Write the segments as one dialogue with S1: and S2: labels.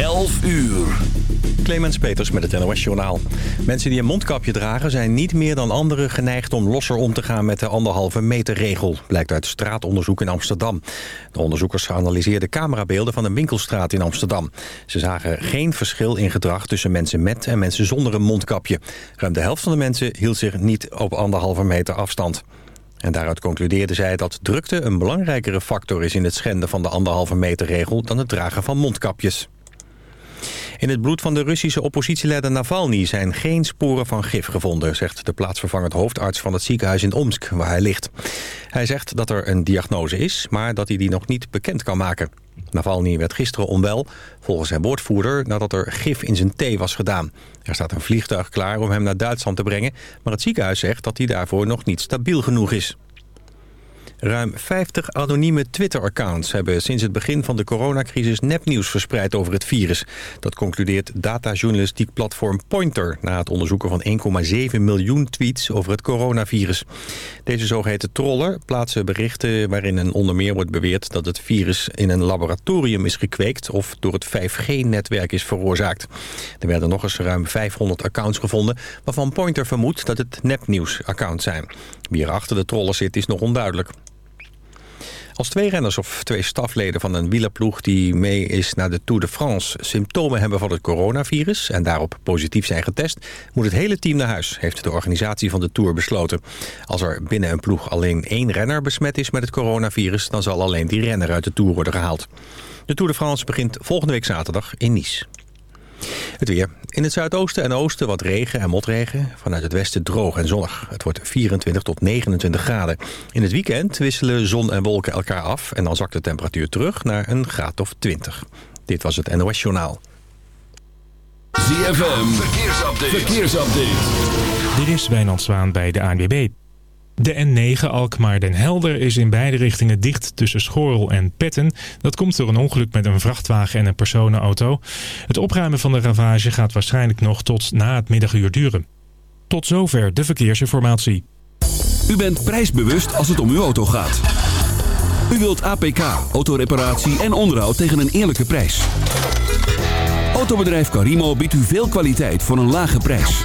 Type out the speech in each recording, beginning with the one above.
S1: 11 uur.
S2: Clemens Peters met het NOS Journaal. Mensen die een mondkapje dragen zijn niet meer dan anderen geneigd om losser om te gaan met de anderhalve meter regel. Blijkt uit straatonderzoek in Amsterdam. De onderzoekers analyseerden camerabeelden van een winkelstraat in Amsterdam. Ze zagen geen verschil in gedrag tussen mensen met en mensen zonder een mondkapje. Ruim de helft van de mensen hield zich niet op anderhalve meter afstand. En daaruit concludeerde zij dat drukte een belangrijkere factor is in het schenden van de anderhalve meter regel dan het dragen van mondkapjes. In het bloed van de Russische oppositieleider Navalny zijn geen sporen van gif gevonden, zegt de plaatsvervangend hoofdarts van het ziekenhuis in Omsk, waar hij ligt. Hij zegt dat er een diagnose is, maar dat hij die nog niet bekend kan maken. Navalny werd gisteren onwel, volgens zijn woordvoerder, nadat er gif in zijn thee was gedaan. Er staat een vliegtuig klaar om hem naar Duitsland te brengen, maar het ziekenhuis zegt dat hij daarvoor nog niet stabiel genoeg is. Ruim 50 anonieme Twitter-accounts hebben sinds het begin van de coronacrisis nepnieuws verspreid over het virus. Dat concludeert datajournalistiek platform Pointer na het onderzoeken van 1,7 miljoen tweets over het coronavirus. Deze zogeheten troller plaatsen berichten waarin een onder meer wordt beweerd dat het virus in een laboratorium is gekweekt of door het 5G-netwerk is veroorzaakt. Er werden nog eens ruim 500 accounts gevonden waarvan Pointer vermoedt dat het nepnieuws-accounts zijn. Wie er achter de trollen zit is nog onduidelijk. Als twee renners of twee stafleden van een wielerploeg die mee is naar de Tour de France symptomen hebben van het coronavirus en daarop positief zijn getest, moet het hele team naar huis, heeft de organisatie van de Tour besloten. Als er binnen een ploeg alleen één renner besmet is met het coronavirus, dan zal alleen die renner uit de Tour worden gehaald. De Tour de France begint volgende week zaterdag in Nice. Het weer. In het zuidoosten en oosten wat regen en motregen. Vanuit het westen droog en zonnig. Het wordt 24 tot 29 graden. In het weekend wisselen zon en wolken elkaar af... en dan zakt de temperatuur terug naar een graad of 20. Dit was het NOS Journaal.
S1: ZFM. Verkeersupdate. Verkeersupdate.
S3: Dit is Wijnand Zwaan bij de ANWB. De N9 Alkmaar-Den Helder is in beide richtingen dicht tussen Schorl en Petten. Dat komt door een ongeluk met een vrachtwagen en een personenauto. Het opruimen van de ravage gaat waarschijnlijk nog tot na het middaguur duren. Tot zover de verkeersinformatie.
S1: U bent prijsbewust als het om uw auto gaat. U wilt APK, autoreparatie en onderhoud tegen een eerlijke prijs. Autobedrijf Carimo biedt u veel kwaliteit voor een lage prijs.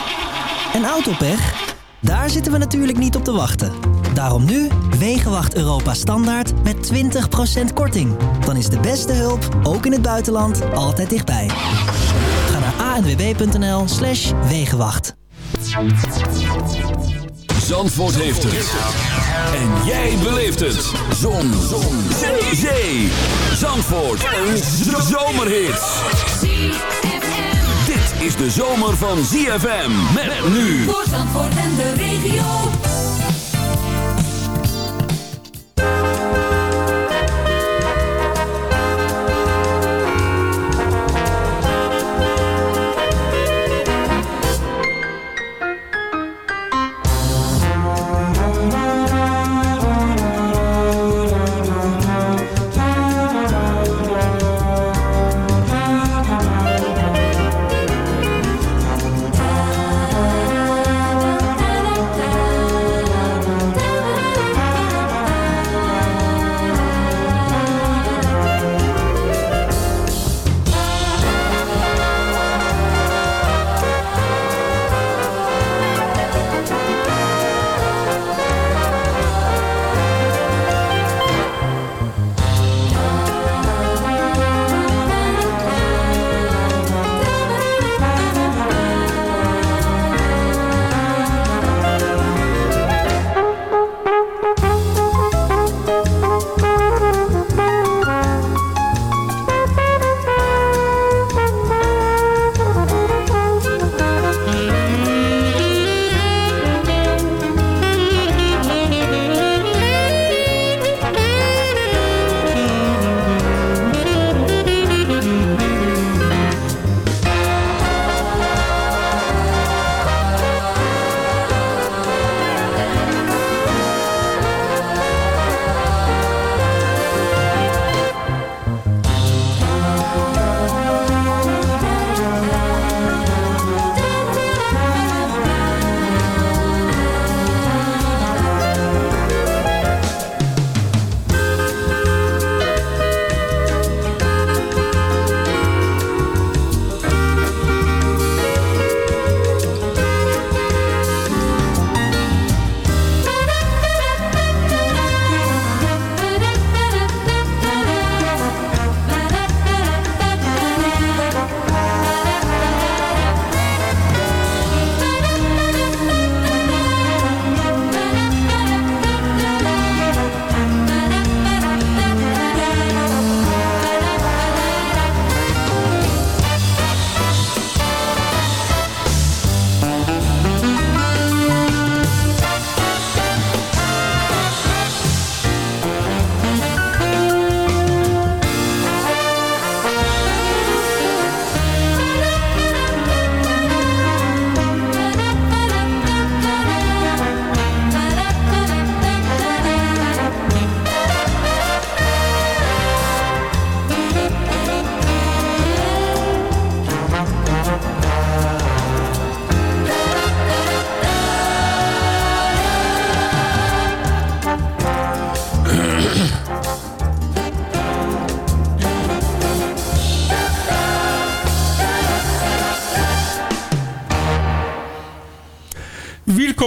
S4: En autopech? Daar zitten we natuurlijk niet op te wachten. Daarom nu Wegenwacht Europa Standaard met 20% korting. Dan is de beste hulp, ook in het buitenland, altijd dichtbij. Ga naar anwb.nl slash Wegenwacht.
S1: Zandvoort heeft het. En jij beleeft het. Zon. Zon. Zee. Zee. Zandvoort. Een zomerhit. Is de zomer van ZFM. Met nu.
S5: Voor en de regio.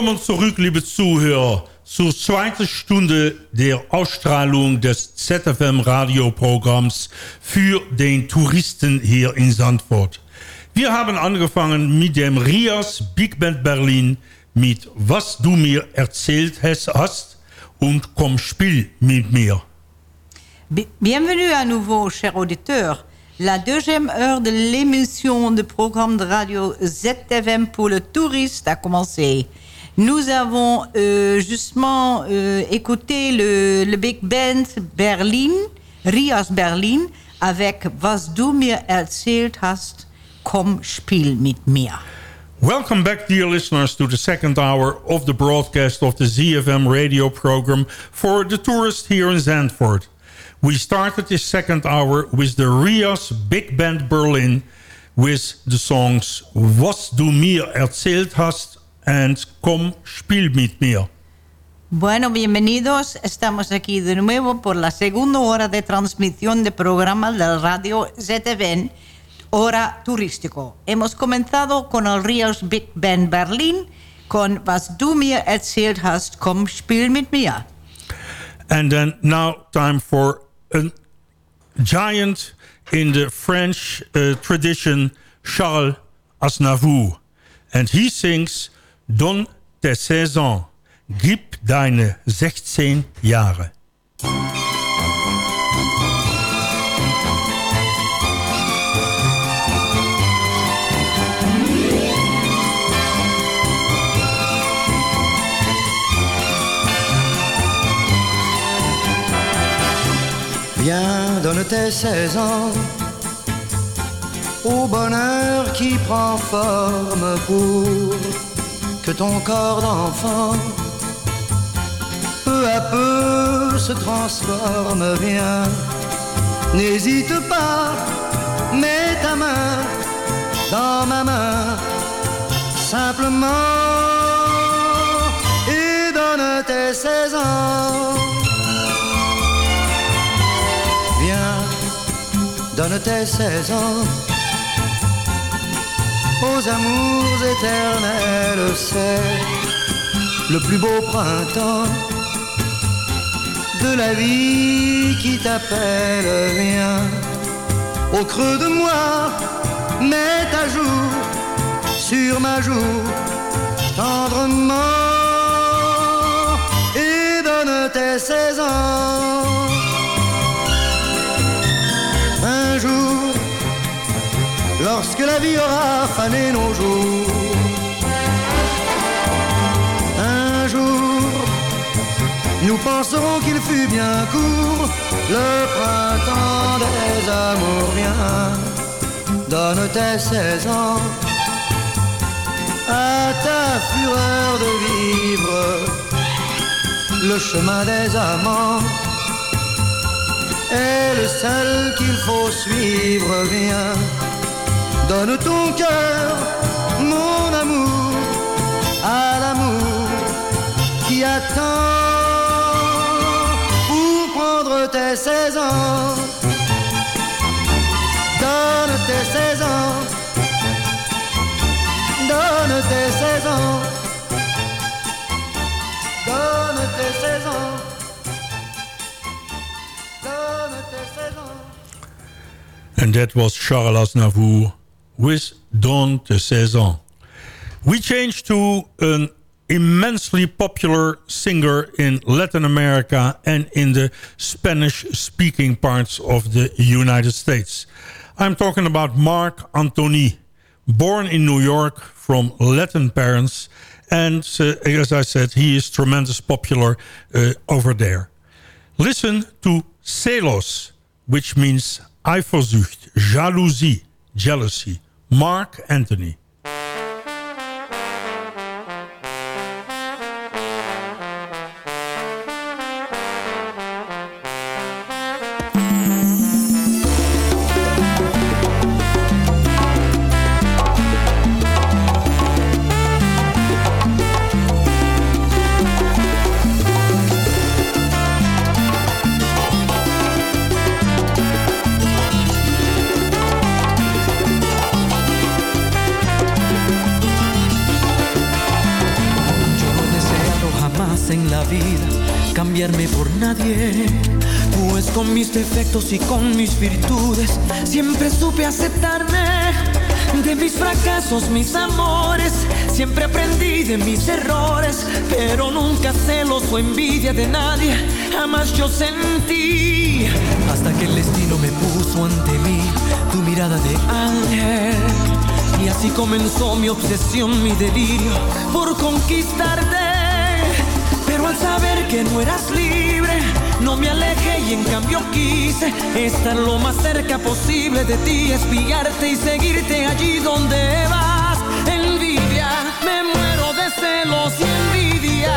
S6: Willkommen zurück, liebe Zuhörer, zur zweiten Stunde der Ausstrahlung des ZFM-Radioprogramms für den Touristen hier in Zandvoort. Wir haben angefangen mit dem Rias Big Band Berlin mit Was du mir erzählt hast und Komm, spiel mit mir.
S7: Bi- Bienvenue à nouveau, chers auditeurs. La deuxième heure de l'émission de programme de radio ZFM pour le touriste a commencé. Nous avons euh, justement euh, écouté le, le Big Band Berlin, Rias Berlin, avec Was du mir erzählt hast, komm, spiel mit mir.
S6: Welcome back, dear listeners, to the second hour of the broadcast of the ZFM radio program for the tourist here in Zandvoort. We started this second hour with the Rias Big Band Berlin with the songs Was du mir erzählt hast and Komm, spiel mit mir.
S7: Bueno, bienvenidos. Estamos aquí de nuevo por la segunda hora de transmisión de programa del radio ZFN, Hora Turístico. Hemos comenzado con el Rios Big Band Berlin con Was du mir erzählt hast, komm, spiel mit mir.
S6: And then now time for a giant in the French uh, tradition, Charles Aznavour. And he sings Don tes 16 ans, gib deine 16 Jahre.
S8: Viens, donne tes 16 ans au bonheur qui prend forme pour que ton corps d'enfant peu à peu se transforme. Viens, n'hésite pas, mets ta main dans ma main simplement et donne tes 16 ans. Viens, donne tes 16 ans aux amours éternels, c'est le plus beau printemps de la vie qui t'appelle. Viens, au creux de moi, mets ta joue sur ma joue tendrement et donne tes 16 ans. Un jour, lorsque la vie aura fané nos jours, un jour, nous penserons qu'il fut bien court, le printemps des amours vient, donne tes 16 ans à ta fureur de vivre? Le chemin des amants est le seul qu'il faut suivre. Viens, donne ton cœur, mon amour, à l'amour qui attend pour prendre tes 16 ans. Donne tes 16 ans. Donne tes 16 ans. Donne tes 16 ans. Donne tes 16 ans.
S6: And that was Charles Aznavour with Don de 16 We change to an immensely popular singer in Latin America and in the Spanish-speaking parts of the United States. I'm talking about Mark Antony, born in New York from Latin parents. And uh, as I said, he is tremendous popular uh, over there. Listen to Celos, which means Eifersucht, Jalousie, Jealousy. Mark Anthony.
S9: Y con mis virtudes siempre supe aceptarme. De mis fracasos, mis amores, siempre aprendí de mis errores, pero nunca celos o envidia de nadie, jamás yo sentí. Hasta que el destino me puso ante mí tu mirada de ángel. Y así comenzó mi obsesión, mi delirio por conquistarte. Pero al saber que no eras libre, no me alejé y en cambio quise estar lo más cerca posible de ti, espiarte y seguirte allí donde vas. Envidia, me muero de celos y envidia.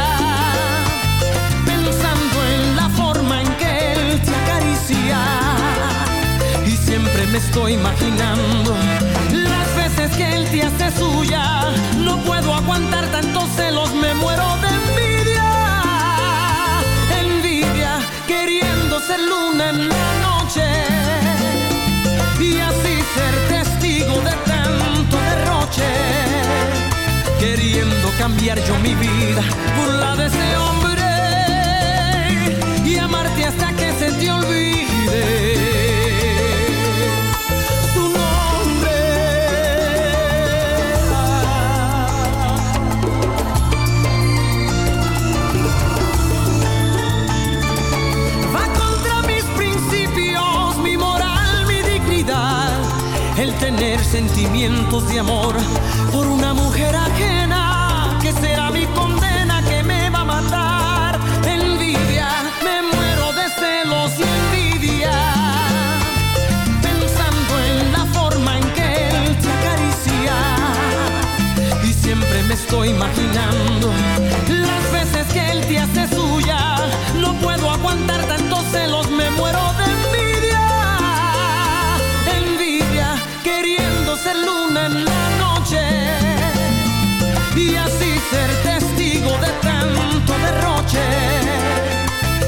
S9: Pensando en la forma en que él te acaricia. Y siempre me estoy imaginando las veces que él te hace suya. No puedo aguantar tantos celos, me muero cambiar yo mi vida por la de ese hombre. Y amarte hasta que se te olvide su nombre. Va contra mis principios, mi moral, mi dignidad. El tener sentimientos de amor estoy imaginando las veces que él te hace suya. No puedo aguantar tantos celos, me muero de envidia. Envidia, queriendo ser luna en la noche. Y así ser testigo de tanto derroche.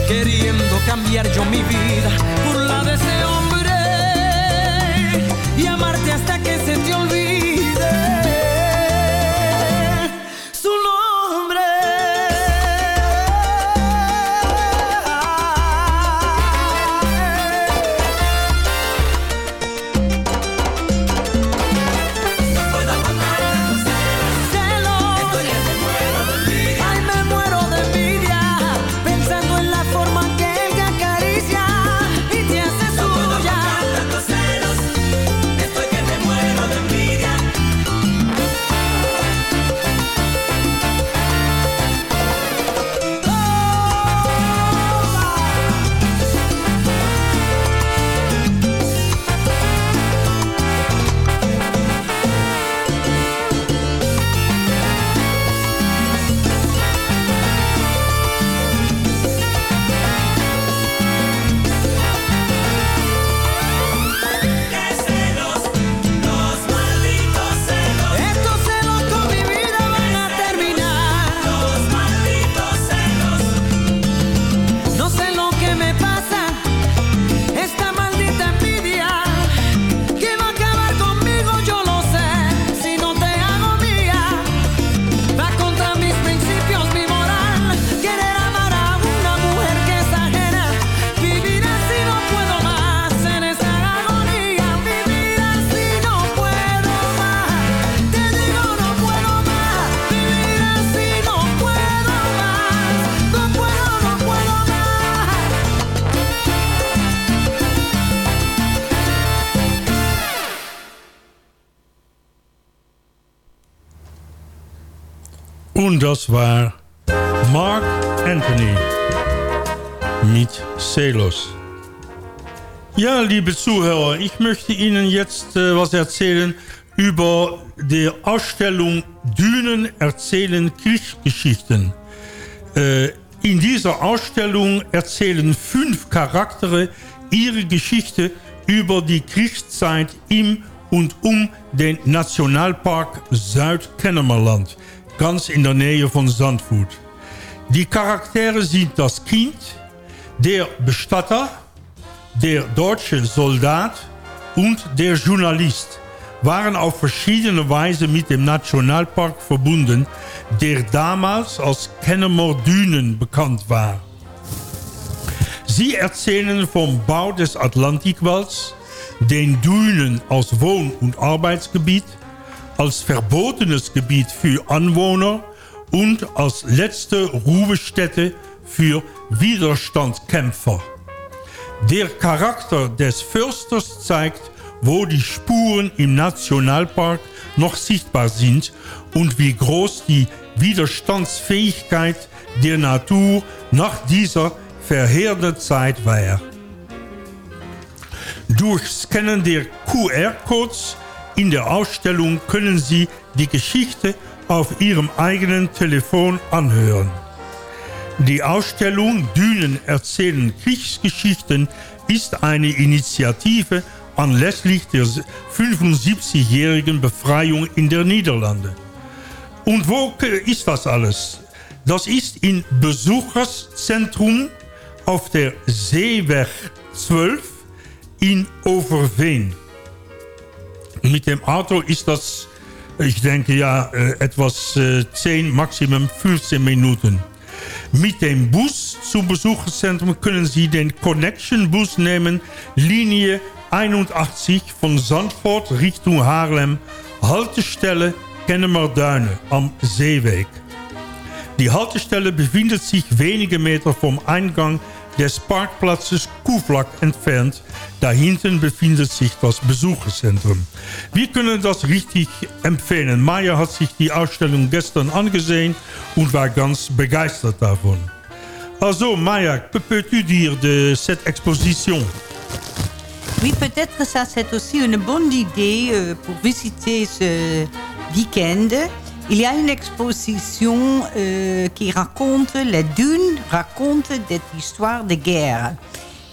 S9: Queriendo cambiar yo mi vida por la de ese hombre.
S6: Das war Mark Anthony mit Celos. Ja, liebe Zuhörer, ich möchte Ihnen jetzt äh, was erzählen über die Ausstellung Dünen erzählen Kriegsgeschichten. Äh, in dieser Ausstellung erzählen fünf Charaktere ihre Geschichte über die Kriegszeit im und um den Nationalpark Zuid-Kennemerland, ganz in der Nähe von Zandvoort. Die Charaktere sind das Kind, der Bestatter, der deutsche Soldat und der Journalist. waren auf verschiedene Weise mit dem Nationalpark verbunden, der damals als Kennemer Dünen bekannt war. Sie erzählen vom Bau des Atlantikwalds, den Dünen als Wohn- und Arbeitsgebiet, als verbotenes Gebiet für Anwohner und als letzte Ruhestätte für Widerstandskämpfer. Der Charakter des Försters zeigt, wo die Spuren im Nationalpark noch sichtbar sind und wie groß die Widerstandsfähigkeit der Natur nach dieser verheerenden Zeit war. Durch Scannen der QR-Codes in der Ausstellung können Sie die Geschichte auf Ihrem eigenen Telefon anhören. Die Ausstellung Dünen erzählen Kriegsgeschichten ist eine Initiative anlässlich der 75-jährigen Befreiung in der Niederlande. Und wo ist das alles? Das ist im Besucherszentrum auf der Seeweg 12 in Overveen. Mit dem Auto ist das, ich denke ja, etwas 10, maximum 15 Minuten. Mit dem Bus zum Besucherzentrum können Sie den Connection Bus nehmen, Linie 81 von Zandvoort Richtung Haarlem, Haltestelle Kennemerduinen am Seeweg. Die Haltestelle befindet sich wenige Meter vom Eingang des Parkplatzes Kuhvlak entfernt. Dahinten befindet sich das Besucherzentrum. Wir können das richtig empfehlen. Maya hat sich die Ausstellung gestern angesehen und war ganz begeistert davon. Also Maya, que peux-tu dire de cette exposition
S7: Oui, peut-être ça c'est aussi une bonne idée euh, pour visiter ce week-end. Il y a une exposition euh, qui raconte, les dunes racontent des histoires de guerre.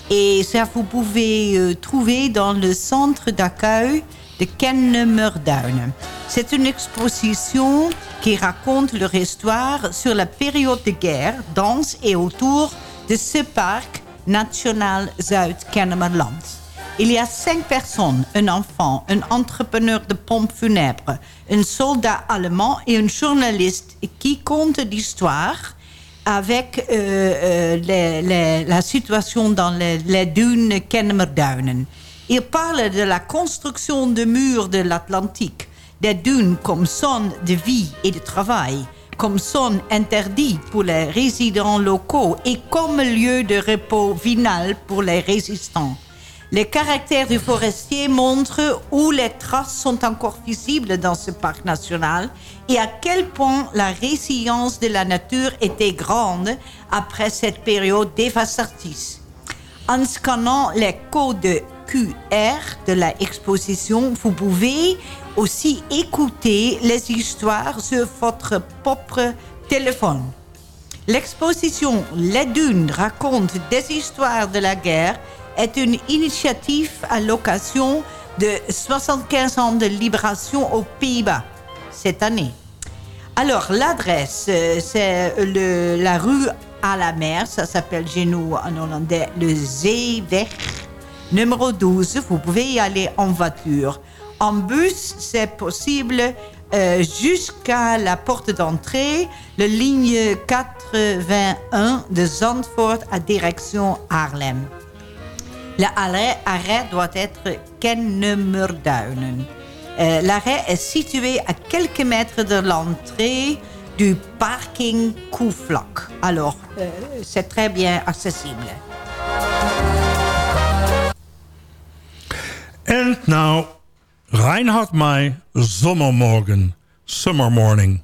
S7: Et ça, vous pouvez euh, trouver dans le centre d'accueil de Kennemerduinen. C'est une exposition qui raconte leur histoire sur la période de guerre dans et autour de ce parc national Zuid-Kennemerland. Il y a cinq personnes, un enfant, un entrepreneur de pompes funèbres, un soldat allemand et un journaliste qui compte l'histoire avec euh, euh, la situation dans les, les dunes Kennemerduinen. Il parle de la construction de murs de l'Atlantique, des dunes comme zone de vie et de travail, comme zone interdite pour les résidents locaux et comme lieu de repos final pour les résistants. Les caractères du forestier montrent où les traces sont encore visibles dans ce parc national et à quel point la résilience de la nature était grande après cette période dévastatrice. En scannant les codes QR de l'exposition, vous pouvez aussi écouter les histoires sur votre propre téléphone. L'exposition Les Dunes raconte des histoires de la guerre est une initiative à l'occasion de 75 ans de libération aux Pays-Bas cette année. Alors, l'adresse, euh, c'est la rue à la mer, ça s'appelle chez nous en hollandais le Zeeweg, numéro 12. Vous pouvez y aller en voiture. En bus, c'est possible euh, jusqu'à la porte d'entrée, la ligne 81 de Zandvoort à direction Haarlem. L'arrêt arrêt doit être Kennemerduinen. Euh, L'arrêt est situé à quelques mètres de l'entrée du parking Kouflak. Alors, euh, c'est très bien accessible.
S6: And now, Reinhard May, Sommermorgen, Summer Morning.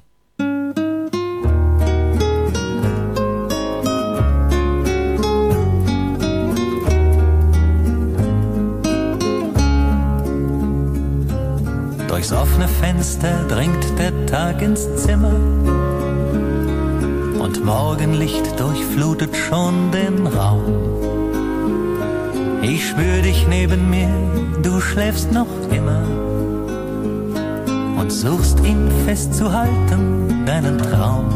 S10: Durchs offene Fenster dringt der Tag ins Zimmer und Morgenlicht durchflutet schon den Raum. Ich spür dich neben mir, du schläfst noch immer und suchst ihn festzuhalten, deinen Traum.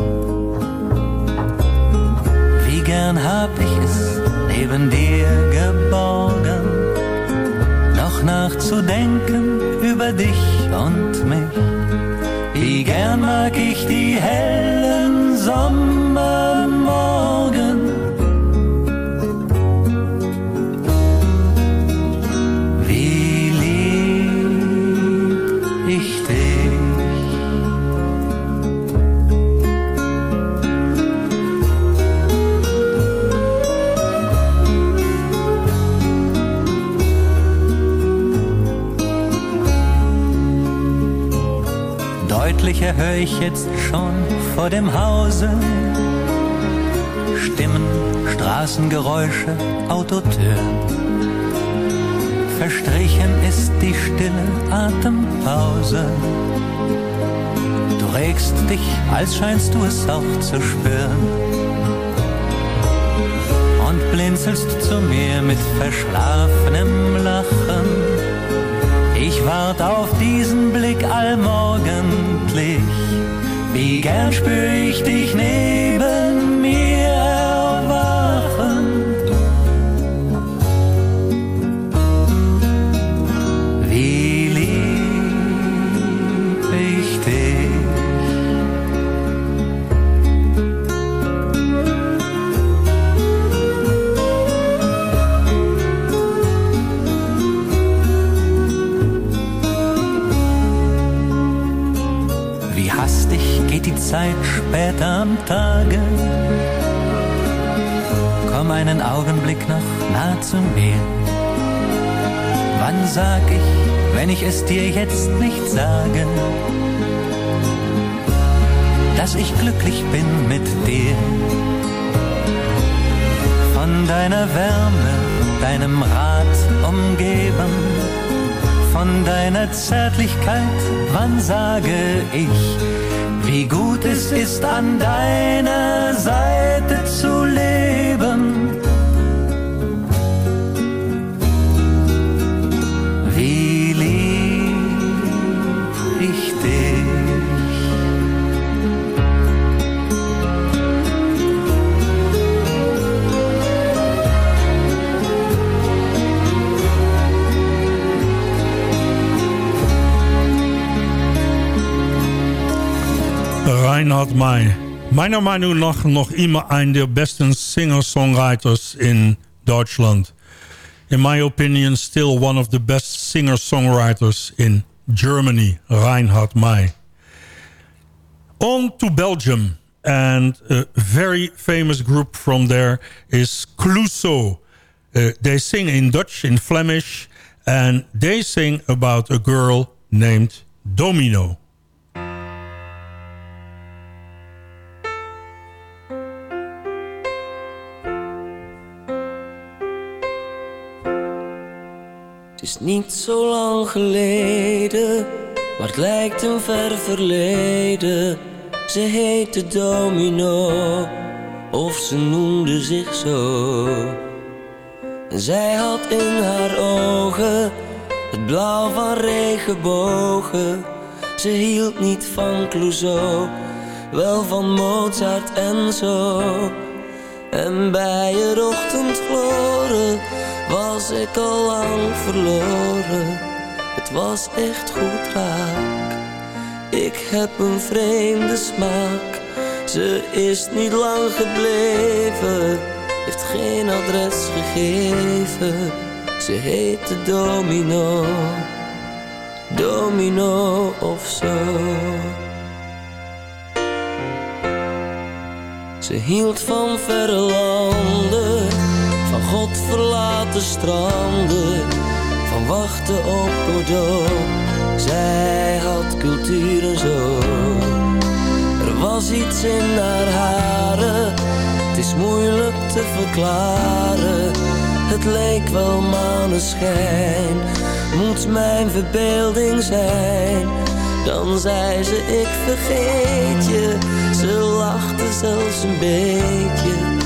S10: Wie gern hab ich es neben dir geborgen, noch nachzudenken über dich und mich. Wie gern mag ich die hellen Sommermorgen. Deutlicher höre ich jetzt schon vor dem Hause Stimmen, Straßengeräusche, Autotüren. Verstrichen ist die stille Atempause. Du regst dich, als scheinst du es auch zu spüren. Und blinzelst zu mir mit verschlafenem Lachen. Ich wart auf diesen Blick allmorgendlich. Wie gern spür ich dich neben Später am Tage. Komm einen Augenblick noch nah zu mir. Wann sag ich, wenn ich es dir jetzt nicht sage, dass ich glücklich bin mit dir? Von deiner Wärme, deinem Rat umgeben, von deiner Zärtlichkeit, wann sage ich, wie gut es ist, an deiner Seite zu leben?
S6: Meiner Meinung nach noch immer ein der besten Singer-Songwriters in Deutschland. In my opinion, still one of the best singer-songwriters in Germany, Reinhard May. On to Belgium, and a very famous group from there is Clouseau. Uh, they sing in Dutch, in Flemish, and they sing about a girl named Domino.
S11: Is niet zo lang geleden, maar het lijkt een ver verleden. Ze heette Domino, of ze noemde zich zo. En zij had in haar ogen het blauw van regenbogen. Ze hield niet van Clouseau, wel van Mozart en zo. En bij het ochtendgloren was ik al lang verloren. Het was echt goed raak. Ik heb een vreemde smaak. Ze is niet lang gebleven, heeft geen adres gegeven. Ze heette Domino, Domino of zo. Ze hield van verre landen, van God verlaten stranden, van wachten op Godot. Zij had cultuur en zo. Er was iets in haar haren, het is moeilijk te verklaren. Het leek wel maneschijn, moet mijn verbeelding zijn. Dan zei ze, ik vergeet je, ze lachte zelfs een beetje.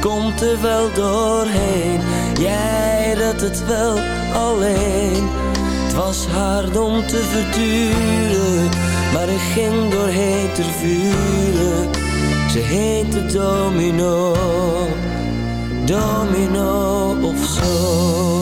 S11: Komt er wel doorheen, jij redt het wel alleen. Het was hard om te verduren, maar ik ging doorheen ter vuren. Ze heette Domino, Domino of zo.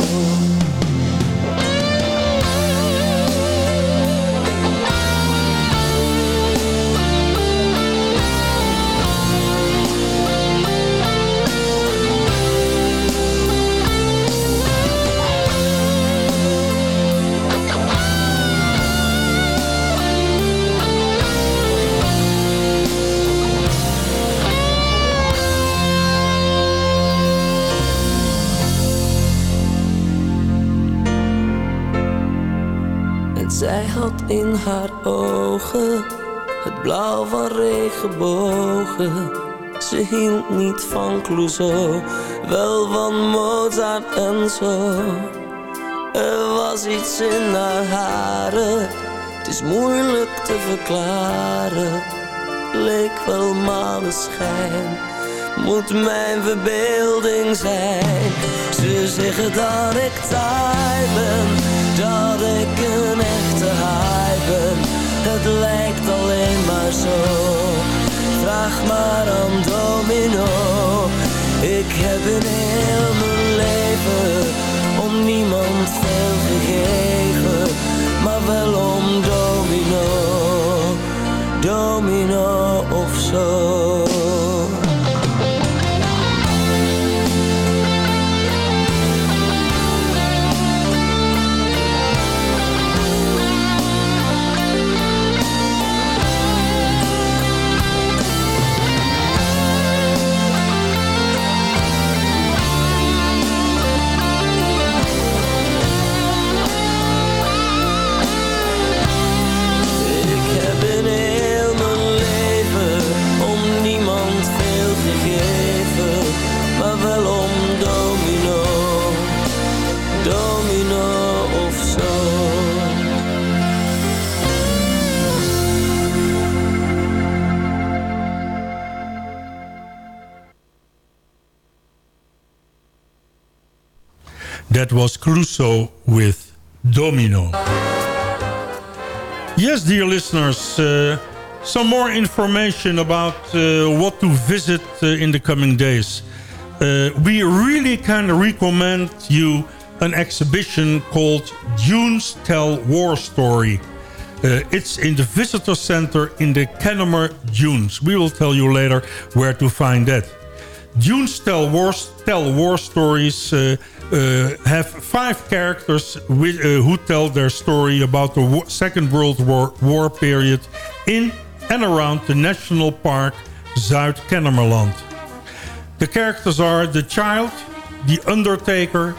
S11: In haar ogen, het blauw van regenbogen. Ze hield niet van Clouseau, wel van Mozart en zo. Er was iets in haar haren, het is moeilijk te verklaren. Leek wel maneschijn, moet mijn verbeelding zijn. Ze zeggen dat ik taai ben, dat ik een Het lijkt alleen maar zo, vraag maar aan Domino. Ik heb in heel mijn leven om niemand veel gegeven, maar wel om Domino, Domino of zo.
S6: That was Crusoe with Domino. Yes, dear listeners, uh, some more information about uh, what to visit uh, in the coming days. Uh, we really can recommend you an exhibition called Dunes Tell War Story. Uh, it's in the visitor center in the Kennemer Dunes. We will tell you later where to find that. Dunes tell war, tell war stories. Uh, have five characters with, uh, who tell their story about the Wo- Second World War, War period in and around the National Park Zuid-Kennemerland. The characters are the child, the undertaker,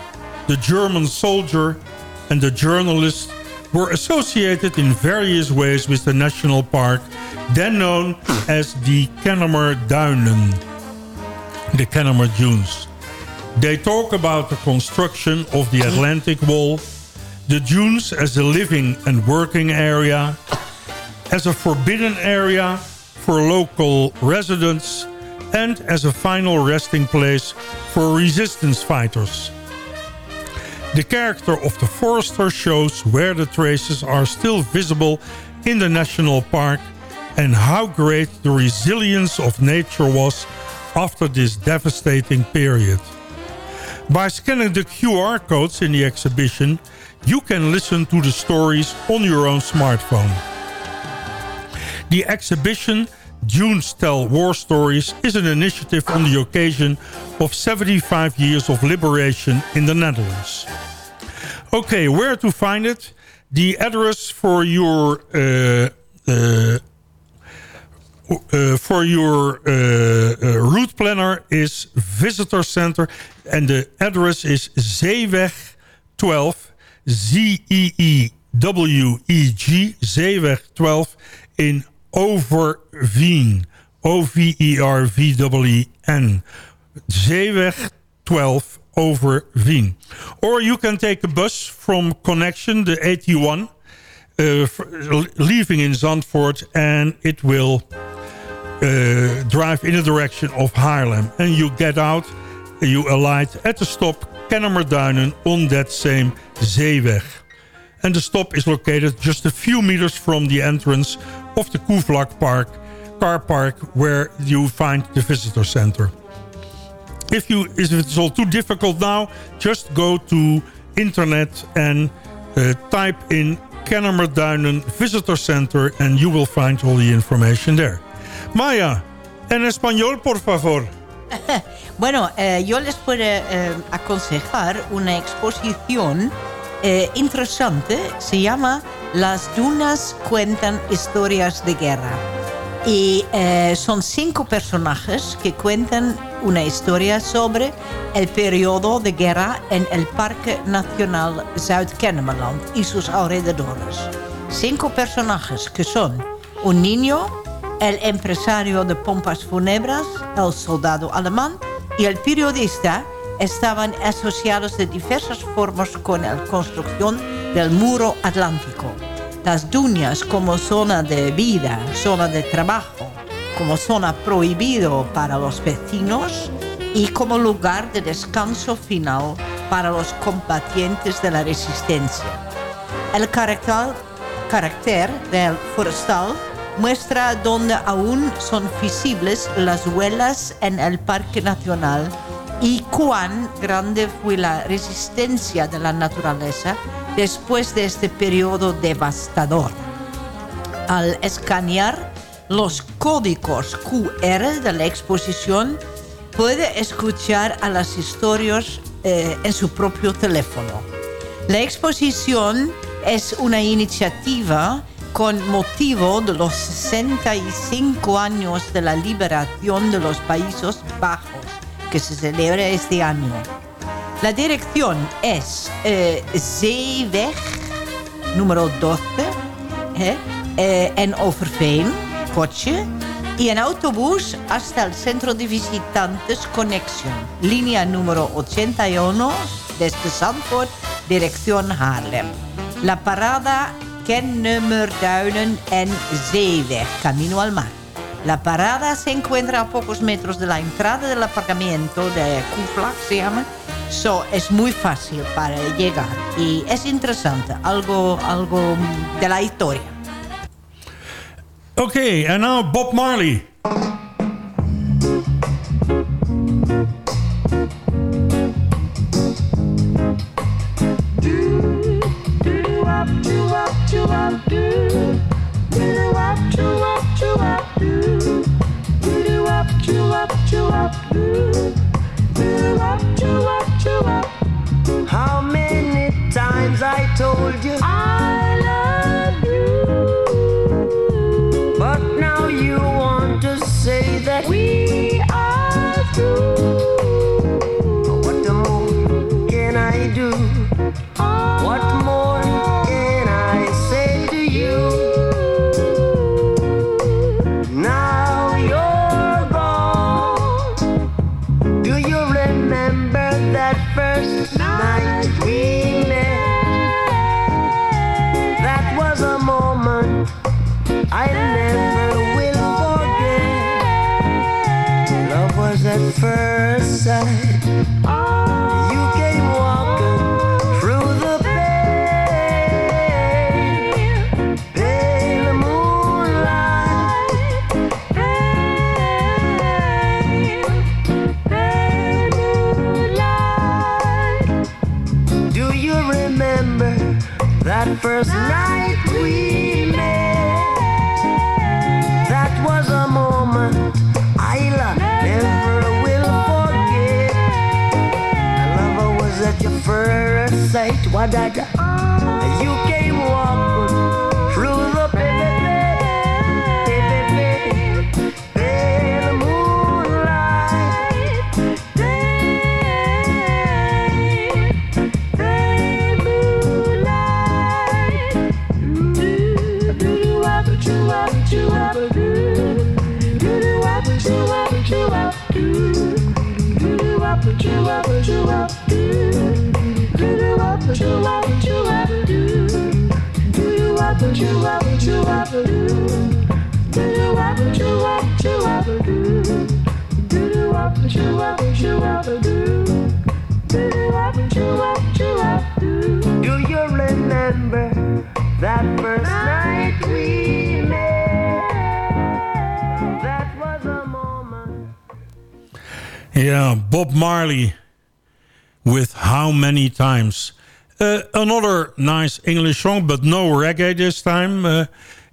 S6: the German soldier, and the journalist were associated in various ways with the national park, then known as the Kennemer Duinen the Kennemer Dunes. They talk about the construction of the Atlantic Wall, the dunes as a living and working area, as a forbidden area for local residents, and as a final resting place for resistance fighters. The character of the forester shows where the traces are still visible in the national park and how great the resilience of nature was after this devastating period. By scanning the QR codes in the exhibition, you can listen to the stories on your own smartphone. The exhibition Dunes Tell War Stories is an initiative on the occasion of 75 years of liberation in the Netherlands. Okay, where to find it? The address for your uh, uh, uh, for your uh, uh, route planner is Visitor Center. And the address is Zeeweg 12, Z-E-E-W-E-G, Zeeweg 12 in Overveen. O-V-E-R-V-E-N. Zeeweg 12 Overveen. Or you can take a bus from Connection, the 81, uh, f- leaving in Zandvoort, and it will drive in the direction of Haarlem. And you get out, you alight at the stop Kennemerduinen on that same Zeeweg. And the stop is located just a few meters from the entrance of the Koevlak Park, car park, where you find the visitor center. If you if it's all too difficult now, just go to internet and uh, type in Kennemerduinen Visitor Center and you will find all the information there. Maya, en español, por favor.
S7: Bueno, eh, yo les puedo eh, aconsejar una exposición eh, interesante. Se llama Las dunas cuentan historias de guerra. Y son cinco personajes que cuentan una historia sobre el periodo de guerra en el Parque Nacional Zuid-Kennemerland y sus alrededores. cinco personajes que son un niño, el empresario de pompas fúnebres, el soldado alemán y el periodista estaban asociados de diversas formas con la construcción del muro atlántico. Las dunas como zona de vida, zona de trabajo, como zona prohibido para los vecinos y como lugar de descanso final para los combatientes de la resistencia. El carácter, carácter del forestal muestra donde aún son visibles las huellas en el Parque Nacional y cuán grande fue la resistencia de la naturaleza después de este periodo devastador. Al escanear los códigos QR de la exposición, puede escuchar las historias eh, en su propio teléfono. La exposición es una iniciativa con motivo de los 65 años de la liberación de los Países Bajos, que se celebra este año. La dirección es eh, Zeeweg, número 12, eh, eh, en Overveen, coche, y en autobús hasta el centro de visitantes Connection, línea número 81, desde Zandvoort, dirección Haarlem. La parada Kennemerduinen en Zeeweg, camino al mar. La parada se encuentra a pocos metros de la entrada del aparcamiento de Kuflak, se llama. So, es muy fácil para llegar y es interesante, algo, algo de la historia.
S12: Okay, and now Bob Marley.
S6: Times.
S12: Uh, another nice English song, but no reggae this time. Uh,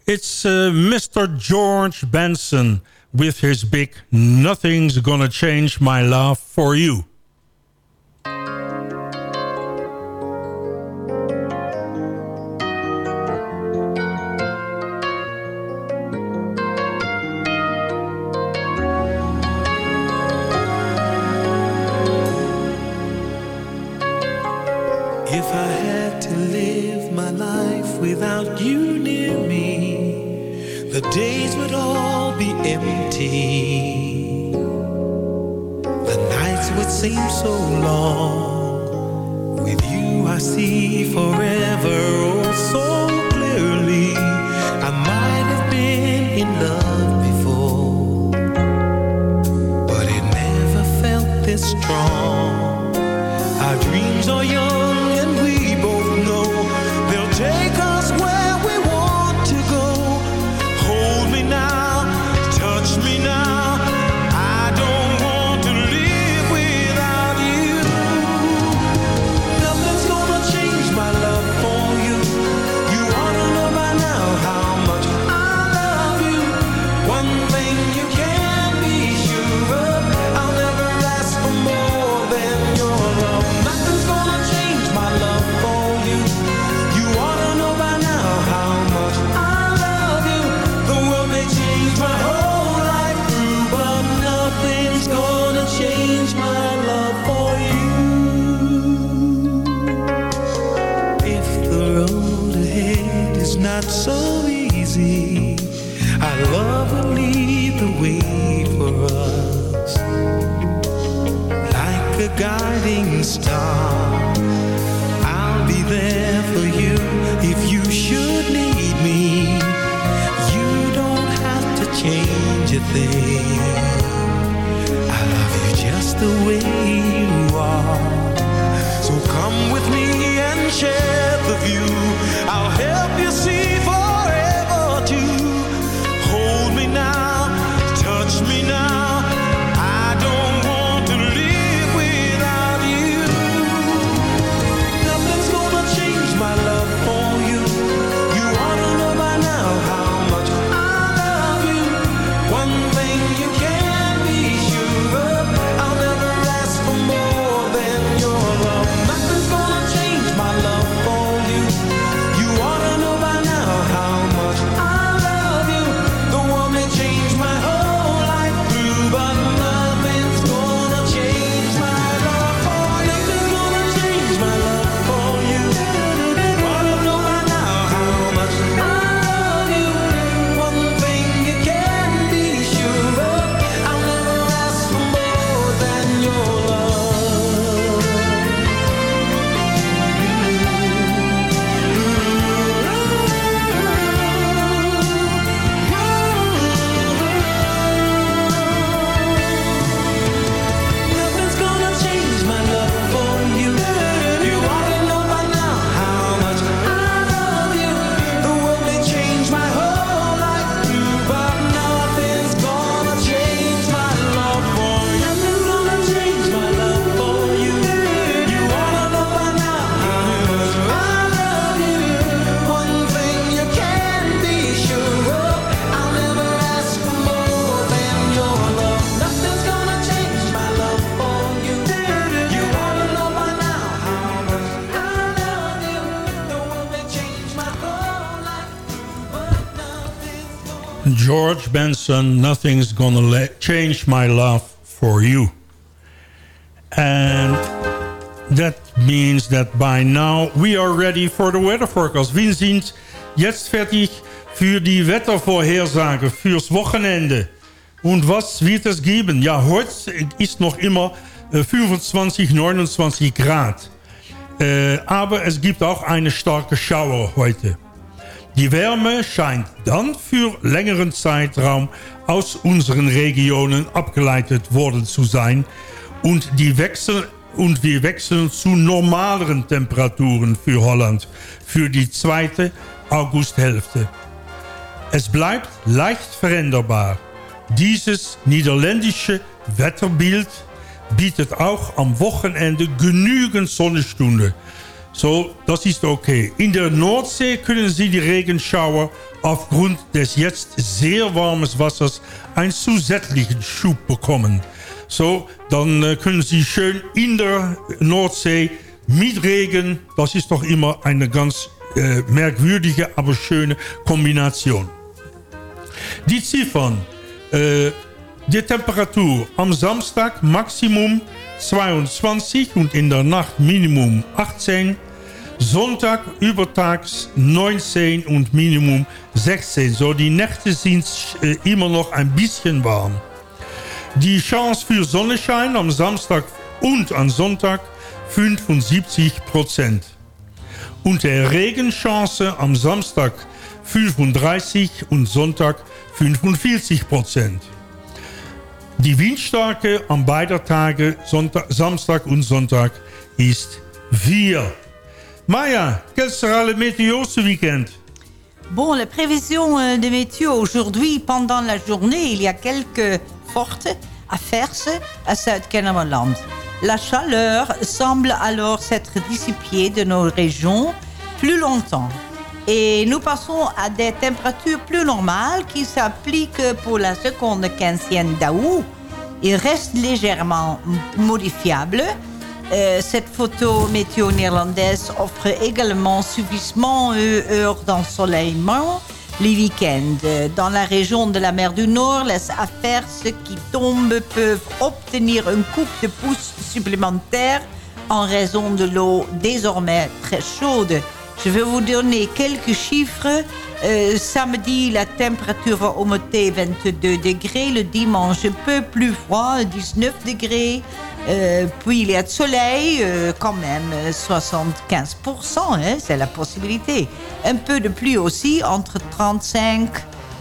S12: it's uh, Mr. George Benson with his big Nothing's Gonna Change My Love for You.
S13: the days would all
S14: be empty. The nights would seem so long. With you, I see forever.
S6: George Benson, Nothing's Gonna Change My Love For You. And that means that by now we are ready for the weather forecast. We zien jetzt fertig für die Wettervorhersage fürs Wochenende. Und was wird es geben? Ja, heute ist noch immer äh, 25, 29 Grad. Äh, aber es gibt auch eine starke Schauer heute. Die Wärme scheint dann für längeren Zeitraum aus unseren Regionen abgeleitet worden zu sein und, die Wechsel, und wir wechseln zu normaleren Temperaturen für Holland für die zweite Augusthälfte. Es bleibt leicht veränderbar. Dieses niederländische Wetterbild bietet auch am Wochenende genügend Sonnenstunden So, das ist okay. In der Nordsee können Sie die Regenschauer aufgrund des jetzt sehr warmes Wassers einen zusätzlichen Schub bekommen. So, dann eh, kunnen können Sie schön in der Nordsee mit Regen. Das ist doch immer eine ganz äh, merkwürdige, aber schöne Kombination. Die Ziffern. Eh, äh, die Temperatur am Samstag Maximum 22 und in der Nacht Minimum 18 Sonntag übertags 19 und Minimum 16. So, die Nächte sind äh, immer noch ein bisschen warm. Die Chance für Sonnenschein am Samstag und am Sonntag 75 Prozent. Und der Regenchance am Samstag 35 und Sonntag 45 Prozent. Die Windstärke an beider Tage, Sonntag, Samstag und Sonntag, ist 4. Maya, quel sera le météo ce week-end?
S7: Bon, la prévision euh, de météo aujourd'hui, pendant la journée, il y a quelques fortes averses à Zuid-Kennemerland. La chaleur semble alors s'être dissipée de nos régions plus longtemps. Et nous passons à des températures plus normales qui s'appliquent pour la seconde quinzaine d'août. Il reste légèrement modifiable. Euh, cette photo météo néerlandaise offre également suffisamment d'heures d'ensoleillement les week-ends. Dans la région de la mer du Nord, les averses qui tombent peuvent obtenir une coupe de pouce supplémentaire en raison de l'eau désormais très chaude. Je vais vous donner quelques chiffres. Euh, samedi, la température va augmenter 22 degrés. Le dimanche, un peu plus froid, 19 degrés. Euh, puis il y a de soleil, euh, quand même, euh, 75%, hein, c'est la possibilité. Un peu de pluie aussi, entre 35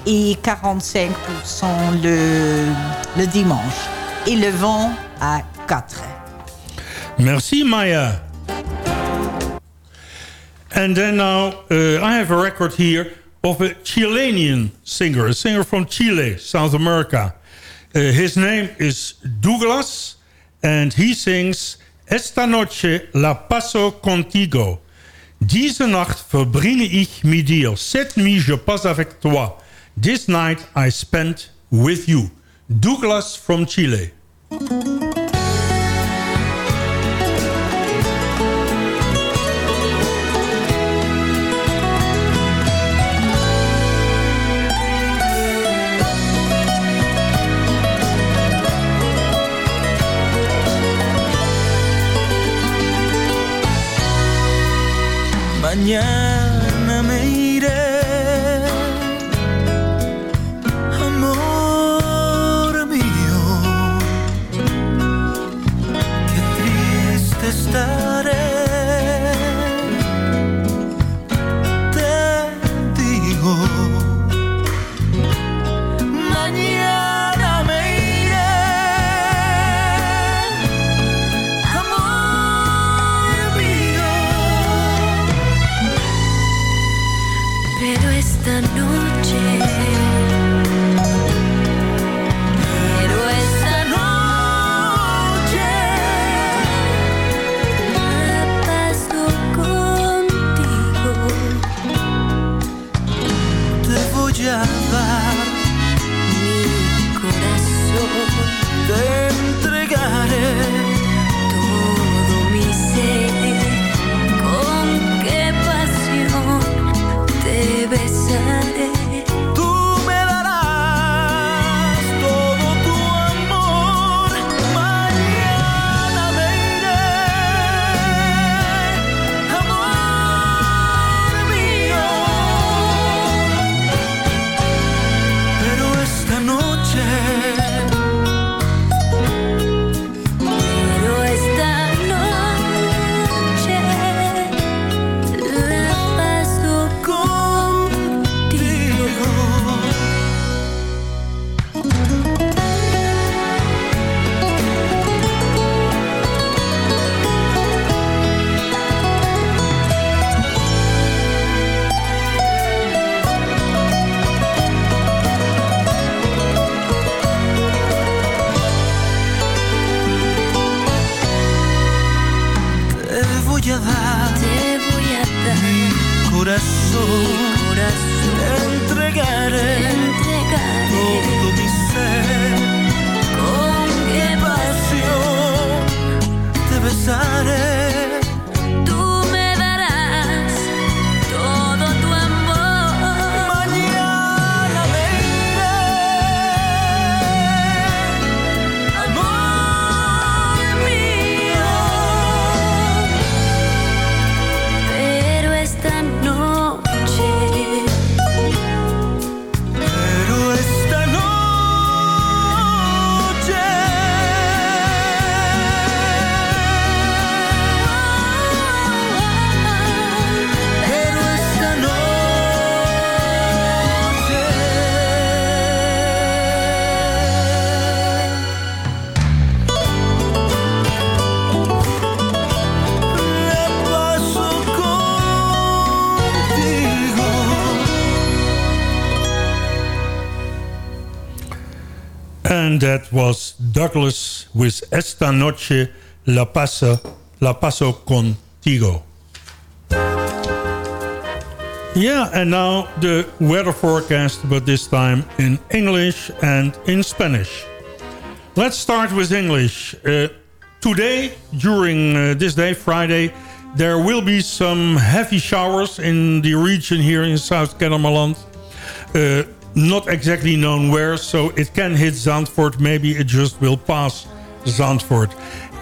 S7: et 45% le, le dimanche. Et le vent à 4.
S6: Merci, Maya. And then now, uh, I have a record here of a Chilean singer, a singer from Chile, South America. Uh, his name is Douglas, and he sings Esta noche la paso contigo. Diese Nacht verbringe ich mit dir. Cette nuit je passe avec toi. This night I spent with you. Douglas from Chile. Douglas with Esta Noche La Paso, La Paso Contigo. Yeah, and now the weather forecast, but this time in English and in Spanish. Let's start with English. Uh, today, during uh, this day, Friday, there will be some heavy showers in the region here in South Kennemerland. Uh, not exactly known where, so it can hit Zandvoort. Maybe it just will pass Zandvoort.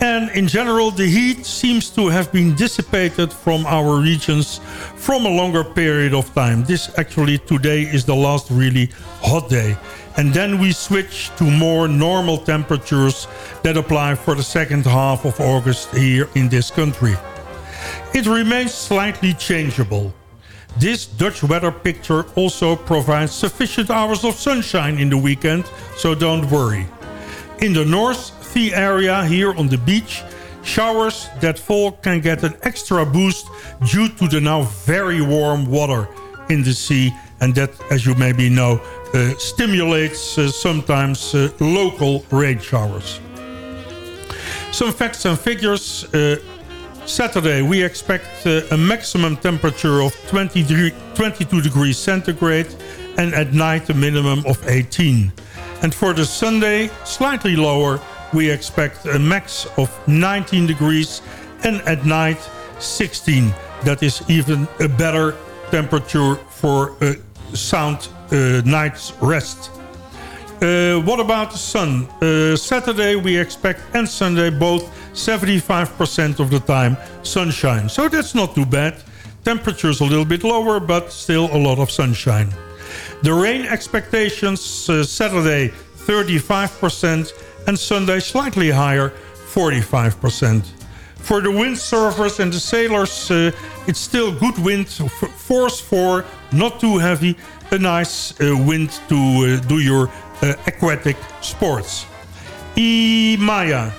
S6: And in general, the heat seems to have been dissipated from our regions from a longer period of time. This actually today is the last really hot day. And then we switch to more normal temperatures that apply for the second half of August here in this country. It remains slightly changeable. This Dutch weather picture also provides sufficient hours of sunshine in the weekend, so don't worry. In the North Sea area here on the beach, showers that fall can get an extra boost due to the now very warm water in the sea and that, as you maybe know, uh, stimulates uh, sometimes uh, local rain showers. Some facts and figures. Uh, Saturday, we expect uh, a maximum temperature of 23, 22 degrees centigrade and at night a minimum of 18. And for the Sunday, slightly lower, we expect a max of 19 degrees and at night 16. That is even a better temperature for a sound uh, night's rest. Uh, what about the sun? Uh, Saturday we expect and Sunday both 75% of the time sunshine. So that's not too bad. Temperatures a little bit lower, but still a lot of sunshine. The rain expectations uh, Saturday 35% and Sunday slightly higher 45%. For the windsurfers and the sailors, uh, it's still good wind, force 4, not too heavy, a nice uh, wind to uh, do your uh, aquatic sports. Y Maya,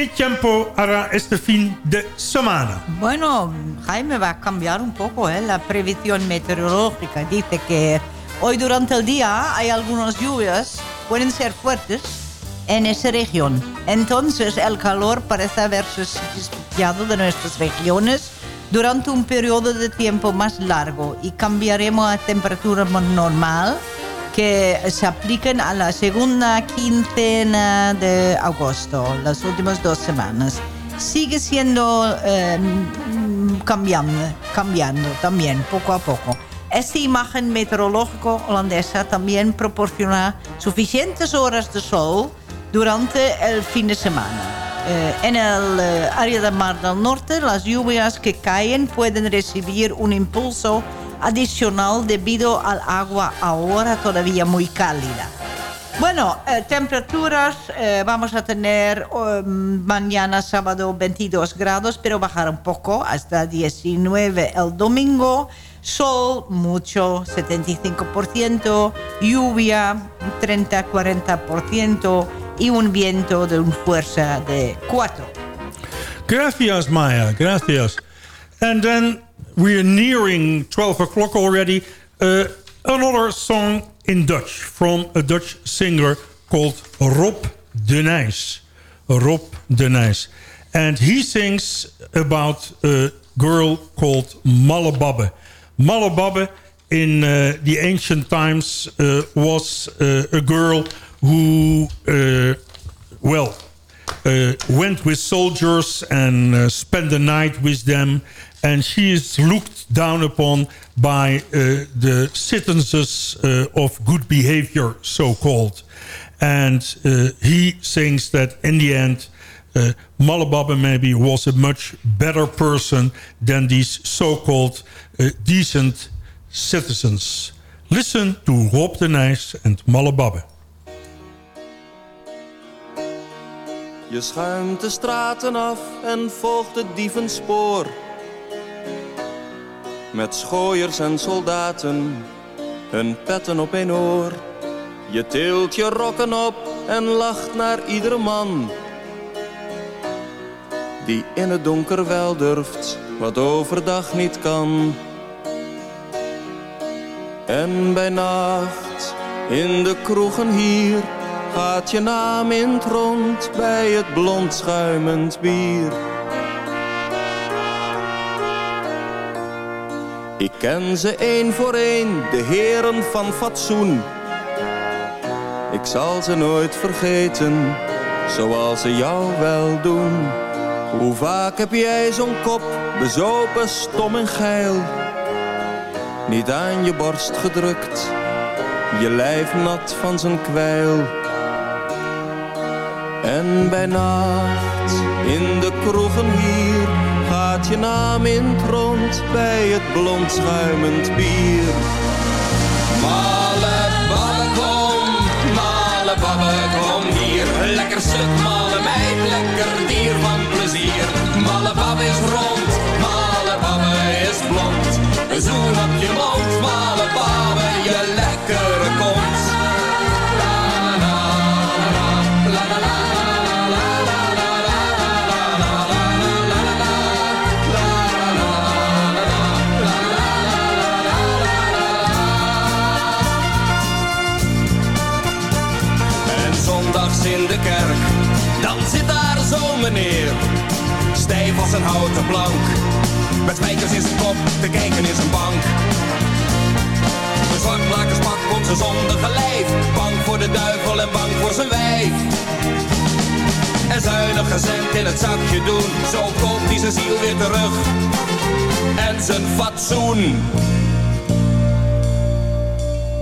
S6: ¿qué tiempo hará este fin de semana?
S7: Bueno, Jaime va a cambiar un poco ¿eh? la previsión meteorológica. Dice que hoy durante el día hay algunas lluvias, pueden ser fuertes en esa región. Entonces el calor parece haberse distanciado de nuestras regiones durante un periodo de tiempo más largo y cambiaremos a temperatura normal que se apliquen a la segunda quincena de agosto, las últimas dos semanas. Sigue siendo eh, cambiando, cambiando también poco a poco. Esta imagen meteorológica holandesa también proporciona suficientes horas de sol durante el fin de semana. Eh, en el eh, área del Mar del Norte, las lluvias que caen pueden recibir un impulso adicional debido al agua ahora todavía muy cálida. Bueno, eh, temperaturas eh, vamos a tener um, mañana sábado 22 grados, pero bajar un poco hasta 19 el domingo. Sol mucho, 75%, lluvia 30-40% y un viento de una fuerza de 4.
S6: Gracias, Maya. Gracias. And then we're nearing 12 o'clock already. Uh, another song in Dutch from a Dutch singer called Rob de Nijs. Rob de Nijs. And he sings about a girl called Malababbe. Malababbe in uh, the ancient times uh, was uh, a girl who, uh, well, uh, went with soldiers and spent the night with them. And she is looked down upon by uh, the citizens uh, of good behavior, so-called. And uh, he thinks that in the end, uh, Malababa maybe was a much better person than these so-called decent citizens. Listen to Rob de Nijs and Malababbe.
S15: Je schuimt de straten af en volgt het dievenspoor. Met schooiers en soldaten, hun petten op een oor. Je tilt je rokken op en lacht naar iedere man. Die in het donker wel durft, wat overdag niet kan. En bij nacht, in de kroegen hier, gaat je naam in het rond bij het blond schuimend bier. Ik ken ze één voor één, de heren van fatsoen. Ik zal ze nooit vergeten, zoals ze jou wel doen. Hoe vaak heb jij zo'n kop, bezopen, stom en geil. Niet aan je borst gedrukt, je lijf nat van zijn kwijl. En bij nacht, in de kroegen hier, gaat je naam in het bij het blond schuimend bier.
S16: Malle babbe kom, malle babbe kom hier. Lekker stuk, malle meid, lekker dier van plezier. Malle babbe is rond, malle babbe is blond. Zoen op je mond, malle babbe,
S15: als een houten plank, met spijkers in zijn kop, te kijken in zijn bank. Een zwart lakerspak komt zijn zondige lijf, bang voor de duivel en bang voor zijn wijf. En zuinige cent in het zakje doen, zo koopt hij zijn ziel weer terug. En zijn fatsoen.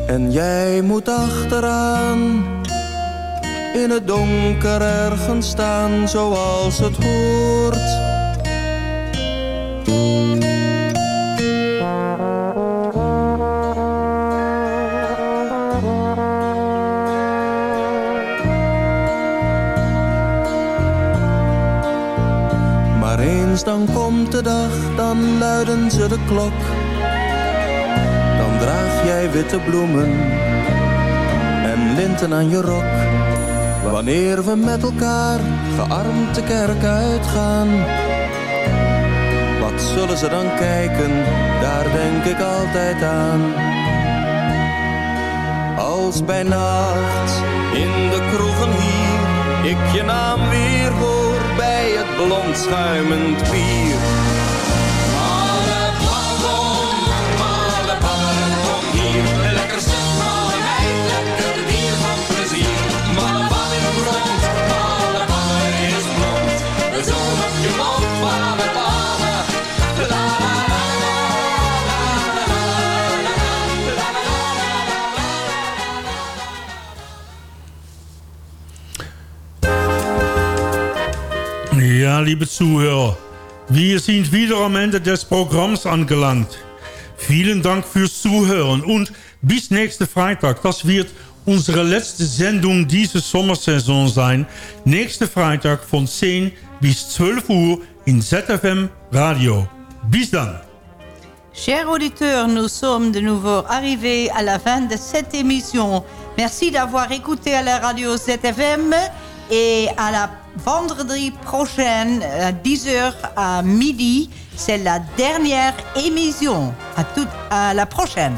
S15: En jij moet achteraan in het donker ergens staan zoals het hoort. Maar eens dan komt de dag, dan luiden ze de klok. Dan draag jij witte bloemen en linten aan je rok. Wanneer we met elkaar gearmd de kerk uitgaan. Zullen ze dan kijken, daar denk ik altijd aan. Als bij nacht in de kroegen hier ik je naam weer hoor bij het blond schuimend.
S6: Liebe Zuhörer, wir sind wieder am Ende des Programms angelangt. Vielen Dank fürs Zuhören und bis nächste Freitag. Das wird unsere letzte Sendung diese Sommersaison sein. Nächste Freitag von 10 bis 12 Uhr in ZFM Radio. Bis dann.
S7: Chers auditeurs, nous sommes de nouveau arrivés à la fin de cette émission. Merci d'avoir écouté à la radio ZFM et à la vendredi prochaine à 10h à midi. C'est la dernière émission. À, tout, à la prochaine.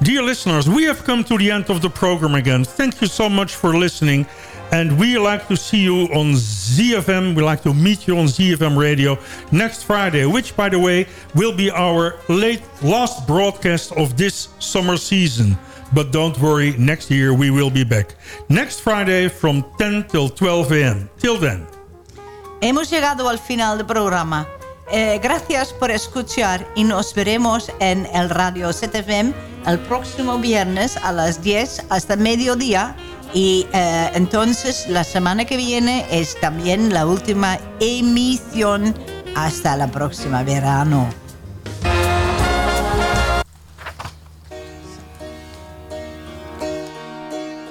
S6: Dear listeners, we have come to the end of the program again. Thank you so much for listening. And we like to see you on ZFM. We like to meet you on ZFM Radio next Friday, which, by the way, will be our late last broadcast of this summer season. But don't worry, next year we will be back. Next Friday from 10 till 12 a.m. Till then.
S7: Hemos llegado al final del programa. Eh, gracias por escuchar y nos veremos en el Radio ZFM el próximo viernes a las 10 hasta mediodía. Y eh, entonces la semana que viene es también la última emisión hasta la próxima verano.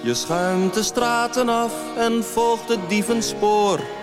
S15: Je schuimt de straten af en volgt het dievenspoor.